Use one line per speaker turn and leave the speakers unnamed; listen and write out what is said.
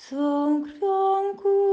从从哭